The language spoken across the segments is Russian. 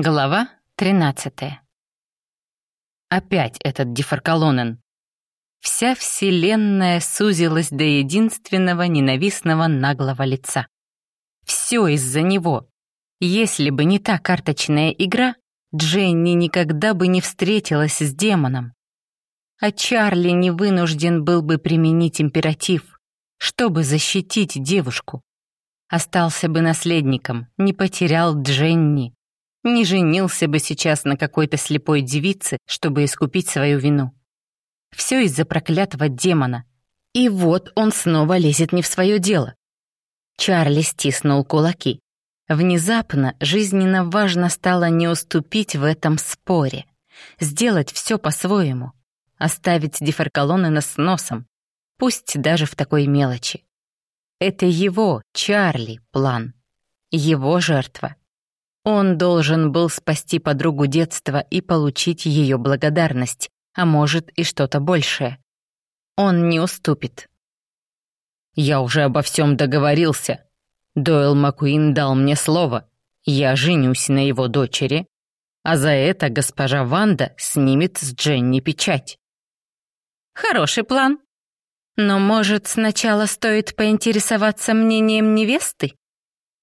Глава 13. Опять этот Дифаркалонен. Вся вселенная сузилась до единственного ненавистного наглого лица. Все из-за него. Если бы не та карточная игра, Дженни никогда бы не встретилась с демоном. А Чарли не вынужден был бы применить императив, чтобы защитить девушку. Остался бы наследником, не потерял Дженни не женился бы сейчас на какой-то слепой девице, чтобы искупить свою вину. Все из-за проклятого демона. И вот он снова лезет не в свое дело. Чарли стиснул кулаки. Внезапно жизненно важно стало не уступить в этом споре, сделать все по-своему, оставить Дефаркалонена с носом, пусть даже в такой мелочи. Это его, Чарли, план. Его жертва. Он должен был спасти подругу детства и получить ее благодарность, а может и что-то большее. Он не уступит. «Я уже обо всем договорился. Дойл Макуин дал мне слово. Я женюсь на его дочери, а за это госпожа Ванда снимет с Дженни печать». «Хороший план. Но, может, сначала стоит поинтересоваться мнением невесты?»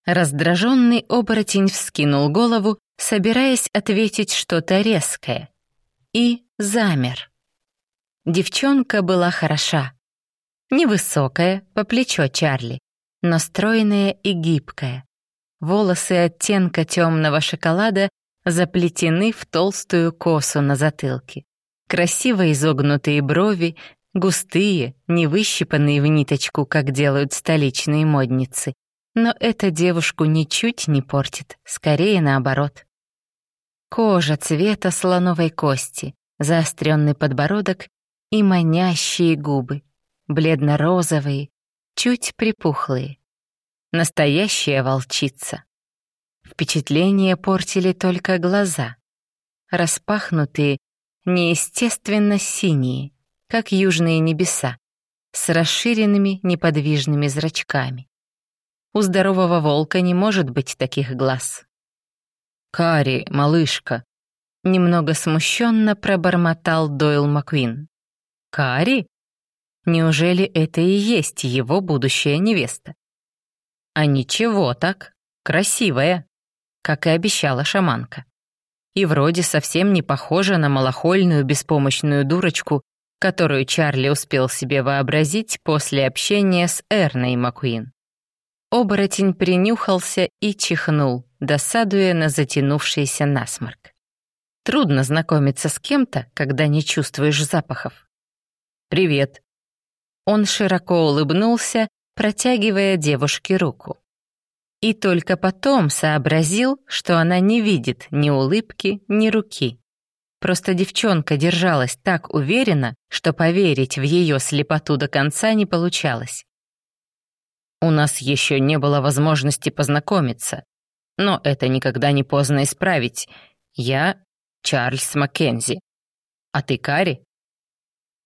Раздраженный оборотень вскинул голову, собираясь ответить что-то резкое. И замер. Девчонка была хороша. Невысокая, по плечо Чарли, но стройная и гибкая. Волосы оттенка темного шоколада заплетены в толстую косу на затылке. Красиво изогнутые брови, густые, не выщипанные в ниточку, как делают столичные модницы, но это девушку ничуть не портит, скорее наоборот. Кожа цвета слоновой кости, заостренный подбородок и манящие губы, бледно-розовые, чуть припухлые. Настоящая волчица. Впечатление портили только глаза. Распахнутые, неестественно синие, как южные небеса, с расширенными неподвижными зрачками. У здорового волка не может быть таких глаз. «Кари, малышка!» Немного смущенно пробормотал Дойл Маквин. «Кари? Неужели это и есть его будущая невеста?» «А ничего так, красивая, как и обещала шаманка. И вроде совсем не похожа на малохольную беспомощную дурочку, которую Чарли успел себе вообразить после общения с Эрной Маквин. Оборотень принюхался и чихнул, досадуя на затянувшийся насморк. Трудно знакомиться с кем-то, когда не чувствуешь запахов. «Привет». Он широко улыбнулся, протягивая девушке руку. И только потом сообразил, что она не видит ни улыбки, ни руки. Просто девчонка держалась так уверенно, что поверить в ее слепоту до конца не получалось. У нас еще не было возможности познакомиться, но это никогда не поздно исправить. Я Чарльз Маккензи. А ты Кари?»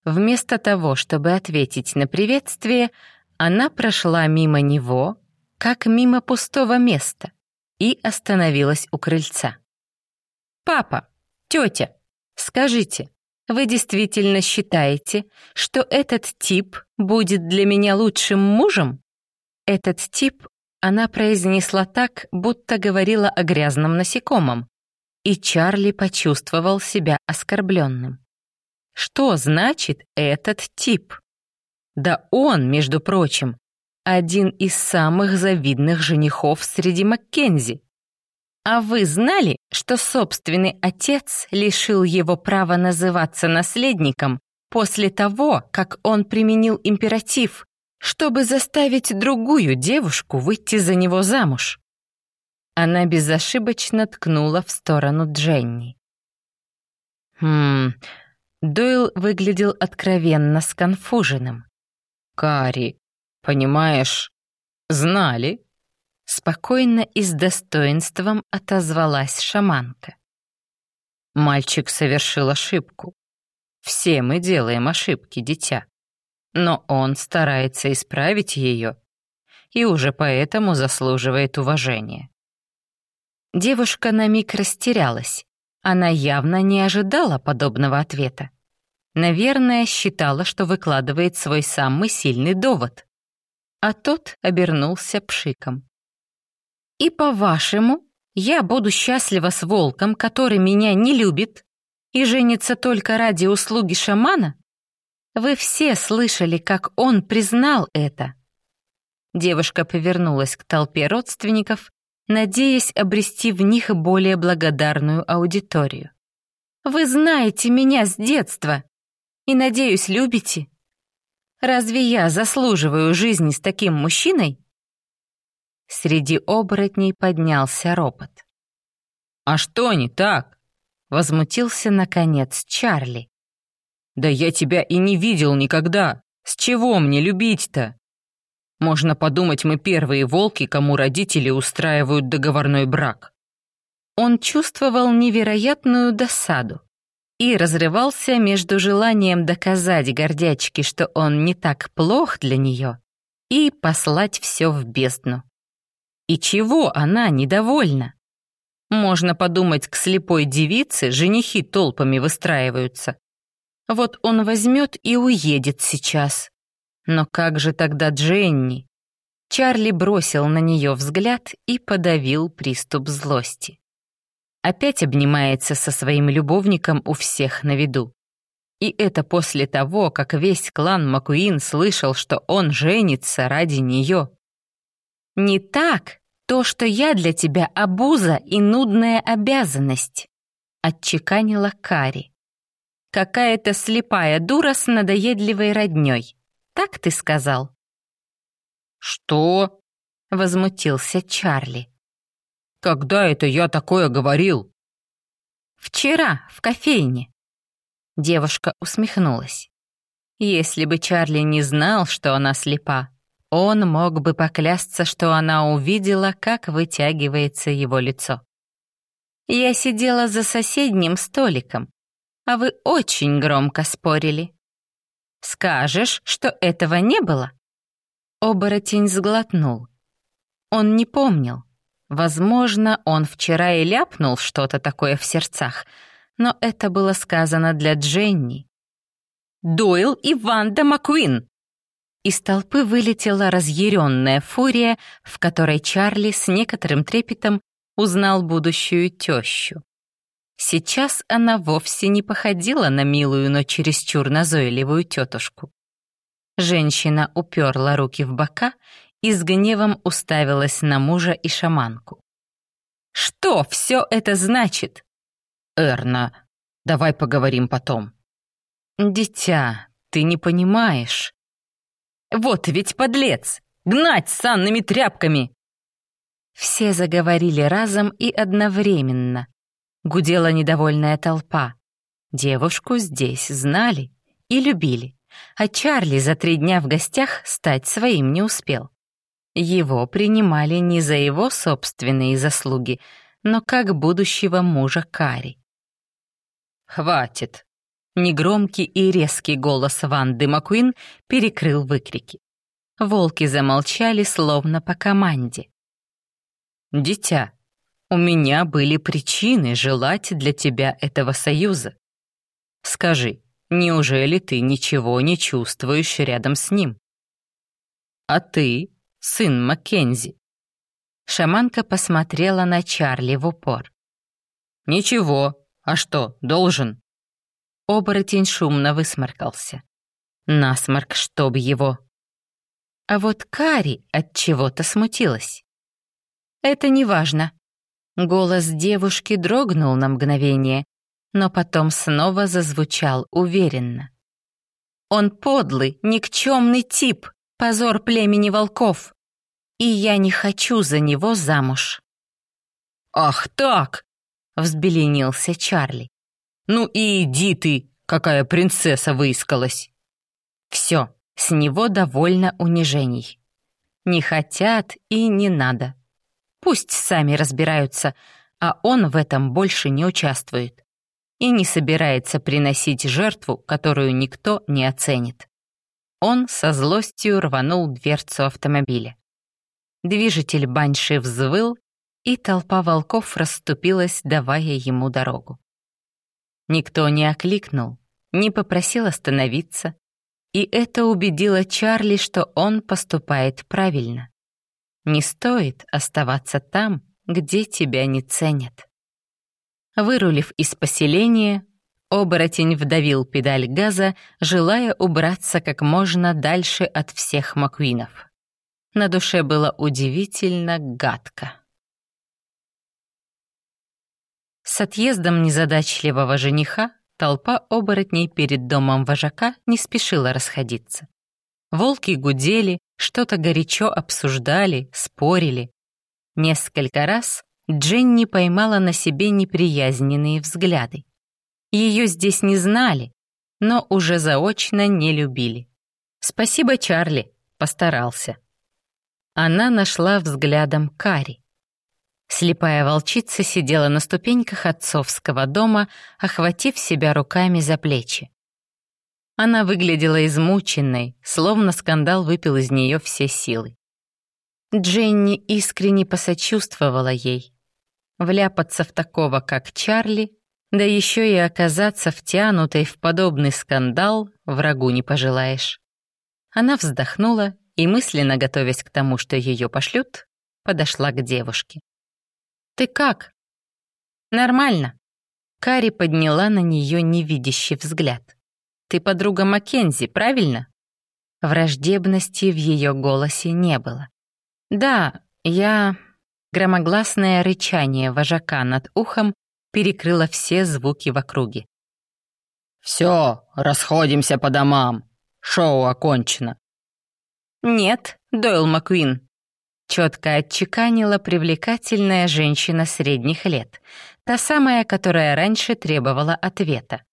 Вместо того, чтобы ответить на приветствие, она прошла мимо него, как мимо пустого места, и остановилась у крыльца. «Папа, тетя, скажите, вы действительно считаете, что этот тип будет для меня лучшим мужем?» Этот тип она произнесла так, будто говорила о грязном насекомом, и Чарли почувствовал себя оскорбленным. Что значит этот тип? Да он, между прочим, один из самых завидных женихов среди Маккензи. А вы знали, что собственный отец лишил его права называться наследником после того, как он применил императив чтобы заставить другую девушку выйти за него замуж. Она безошибочно ткнула в сторону Дженни. Хм, Дойл выглядел откровенно сконфуженным. «Кари, понимаешь, знали?» Спокойно и с достоинством отозвалась шаманка. Мальчик совершил ошибку. Все мы делаем ошибки, дитя но он старается исправить ее и уже поэтому заслуживает уважения. Девушка на миг растерялась. Она явно не ожидала подобного ответа. Наверное, считала, что выкладывает свой самый сильный довод. А тот обернулся пшиком. «И по-вашему, я буду счастлива с волком, который меня не любит и женится только ради услуги шамана? Вы все слышали, как он признал это». Девушка повернулась к толпе родственников, надеясь обрести в них более благодарную аудиторию. «Вы знаете меня с детства и, надеюсь, любите. Разве я заслуживаю жизни с таким мужчиной?» Среди оборотней поднялся ропот. «А что не так?» — возмутился, наконец, Чарли. «Да я тебя и не видел никогда. С чего мне любить-то?» Можно подумать, мы первые волки, кому родители устраивают договорной брак. Он чувствовал невероятную досаду и разрывался между желанием доказать гордячке, что он не так плох для нее, и послать все в бездну. И чего она недовольна? Можно подумать, к слепой девице женихи толпами выстраиваются. Вот он возьмет и уедет сейчас. Но как же тогда Дженни? Чарли бросил на нее взгляд и подавил приступ злости. Опять обнимается со своим любовником у всех на виду. И это после того, как весь клан Макуин слышал, что он женится ради нее. «Не так то, что я для тебя обуза и нудная обязанность», — отчеканила Кари. «Какая-то слепая дура с надоедливой роднёй. Так ты сказал?» «Что?» — возмутился Чарли. «Когда это я такое говорил?» «Вчера, в кофейне». Девушка усмехнулась. Если бы Чарли не знал, что она слепа, он мог бы поклясться, что она увидела, как вытягивается его лицо. Я сидела за соседним столиком, а вы очень громко спорили. Скажешь, что этого не было? Оборотень сглотнул. Он не помнил. Возможно, он вчера и ляпнул что-то такое в сердцах, но это было сказано для Дженни. «Дойл и Ванда Маккуин!» Из толпы вылетела разъяренная фурия, в которой Чарли с некоторым трепетом узнал будущую тещу. Сейчас она вовсе не походила на милую, но чересчур назойливую тетушку. Женщина уперла руки в бока и с гневом уставилась на мужа и шаманку. «Что все это значит?» «Эрна, давай поговорим потом». «Дитя, ты не понимаешь». «Вот ведь подлец! Гнать санными тряпками!» Все заговорили разом и одновременно. Гудела недовольная толпа. Девушку здесь знали и любили а Чарли за три дня в гостях стать своим не успел. Его принимали не за его собственные заслуги, но как будущего мужа Кари. «Хватит!» Негромкий и резкий голос Ванды Маккуин перекрыл выкрики. Волки замолчали, словно по команде. «Дитя, у меня были причины желать для тебя этого союза. Скажи, Неужели ты ничего не чувствуешь рядом с ним? А ты, сын Маккензи. Шаманка посмотрела на Чарли в упор. Ничего, а что, должен? Оборотень шумно высморкался. Насморк, чтоб его. А вот Кари от чего-то смутилась. Это не важно. Голос девушки дрогнул на мгновение, но потом снова зазвучал уверенно. «Он подлый, никчемный тип, позор племени волков, и я не хочу за него замуж». «Ах так!» — взбеленился Чарли. «Ну и иди ты, какая принцесса выискалась!» «Все, с него довольно унижений. Не хотят и не надо. Пусть сами разбираются, а он в этом больше не участвует и не собирается приносить жертву, которую никто не оценит. Он со злостью рванул дверцу автомобиля. Движитель баньши взвыл, и толпа волков расступилась, давая ему дорогу. Никто не окликнул, не попросил остановиться, и это убедило Чарли, что он поступает правильно. Не стоит оставаться там, где тебя не ценят. Вырулив из поселения, оборотень вдавил педаль газа, желая убраться как можно дальше от всех Маквинов. На душе было удивительно гадко. С отъездом незадачливого жениха толпа оборотней перед домом вожака не спешила расходиться. Волки гудели, что-то горячо обсуждали, спорили. Несколько раз Дженни поймала на себе неприязненные взгляды. Ее здесь не знали, но уже заочно не любили. Спасибо, Чарли, постарался. Она нашла взглядом Кари. Слепая волчица сидела на ступеньках отцовского дома, охватив себя руками за плечи. Она выглядела измученной, словно скандал выпил из нее все силы. Дженни искренне посочувствовала ей. Вляпаться в такого, как Чарли, да еще и оказаться втянутой в подобный скандал врагу не пожелаешь. Она вздохнула и, мысленно готовясь к тому, что ее пошлют, подошла к девушке. «Ты как?» «Нормально». Кари подняла на нее невидящий взгляд. «Ты подруга Маккензи, правильно?» Враждебности в ее голосе не было. «Да, я...» Громогласное рычание вожака над ухом перекрыло все звуки в округе. «Все, расходимся по домам. Шоу окончено». «Нет, Дойл Маккуин», — четко отчеканила привлекательная женщина средних лет, та самая, которая раньше требовала ответа.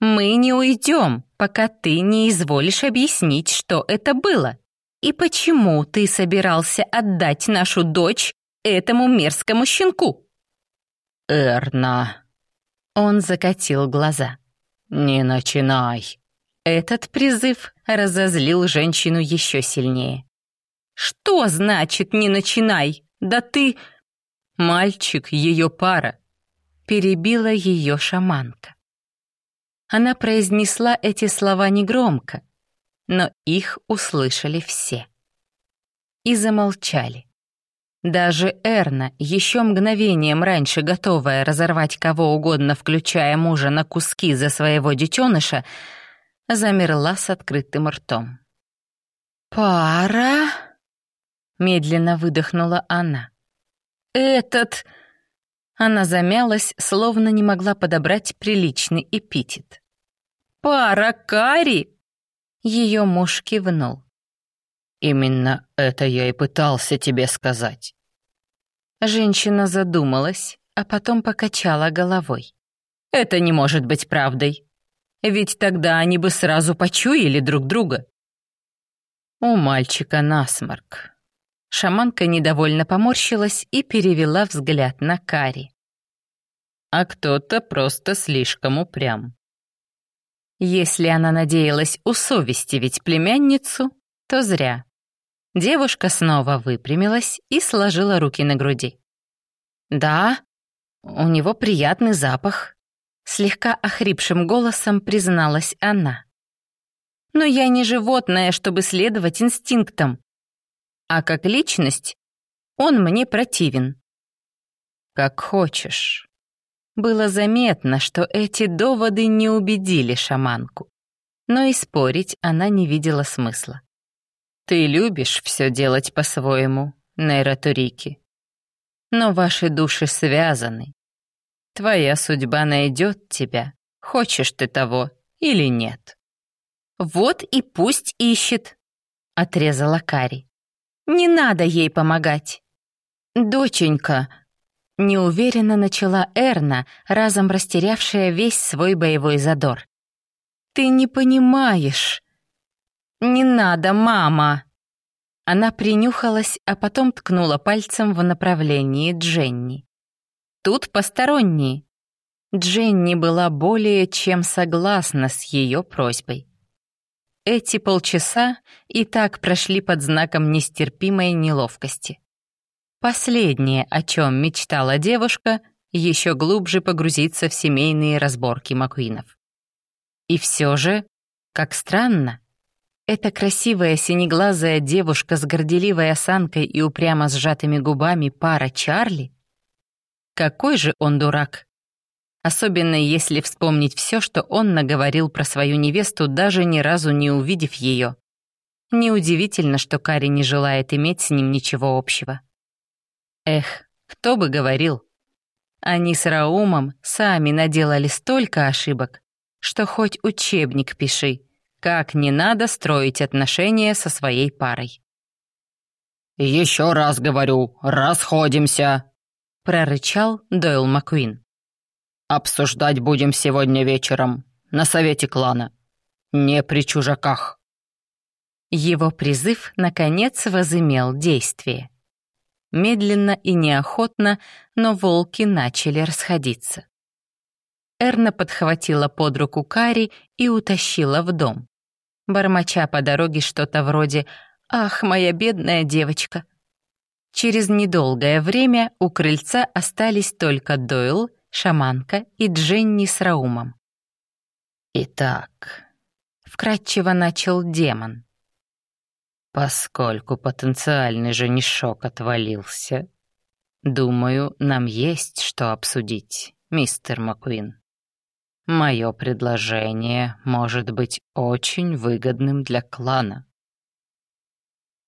«Мы не уйдем, пока ты не изволишь объяснить, что это было, и почему ты собирался отдать нашу дочь этому мерзкому щенку». «Эрна...» Он закатил глаза. «Не начинай». Этот призыв разозлил женщину еще сильнее. «Что значит «не начинай»? Да ты...» «Мальчик, ее пара», — перебила ее шаманка. Она произнесла эти слова негромко, но их услышали все. И замолчали. Даже Эрна, еще мгновением раньше готовая разорвать кого угодно, включая мужа, на куски за своего детеныша, замерла с открытым ртом. «Пара?» — медленно выдохнула она. «Этот...» Она замялась, словно не могла подобрать приличный эпитет. «Пара Кари?» Ее муж кивнул. «Именно это я и пытался тебе сказать». Женщина задумалась, а потом покачала головой. «Это не может быть правдой. Ведь тогда они бы сразу почуяли друг друга. У мальчика насморк. Шаманка недовольно поморщилась и перевела взгляд на Кари. А кто-то просто слишком упрям. Если она надеялась усовестивить племянницу, то зря. Девушка снова выпрямилась и сложила руки на груди. «Да, у него приятный запах», Слегка охрипшим голосом призналась она. «Но я не животное, чтобы следовать инстинктам. А как личность он мне противен». «Как хочешь». Было заметно, что эти доводы не убедили шаманку. Но и спорить она не видела смысла. «Ты любишь все делать по-своему, Нейротурики. Но ваши души связаны, Твоя судьба найдет тебя, хочешь ты того или нет. Вот и пусть ищет, отрезала Кари. Не надо ей помогать. Доченька, неуверенно начала Эрна, разом растерявшая весь свой боевой задор. Ты не понимаешь. Не надо, мама. Она принюхалась, а потом ткнула пальцем в направлении Дженни. Тут посторонние. Дженни была более чем согласна с ее просьбой. Эти полчаса и так прошли под знаком нестерпимой неловкости. Последнее, о чем мечтала девушка, еще глубже погрузиться в семейные разборки Маккуинов. И все же, как странно, эта красивая синеглазая девушка с горделивой осанкой и упрямо сжатыми губами пара Чарли? Какой же он дурак! Особенно если вспомнить все, что он наговорил про свою невесту, даже ни разу не увидев ее. Неудивительно, что Кари не желает иметь с ним ничего общего. Эх, кто бы говорил. Они с Раумом сами наделали столько ошибок, что хоть учебник пиши, как не надо строить отношения со своей парой. «Еще раз говорю, расходимся!» — прорычал Дойл Маккуин. Обсуждать будем сегодня вечером на совете клана. Не при чужаках». Его призыв, наконец, возымел действие. Медленно и неохотно, но волки начали расходиться. Эрна подхватила под руку Кари и утащила в дом. Бормоча по дороге что-то вроде «Ах, моя бедная девочка!». Через недолгое время у крыльца остались только Дойл шаманка и Дженни с Раумом. «Итак», — вкратчиво начал демон. «Поскольку потенциальный женишок отвалился, думаю, нам есть что обсудить, мистер Маккуин. Мое предложение может быть очень выгодным для клана».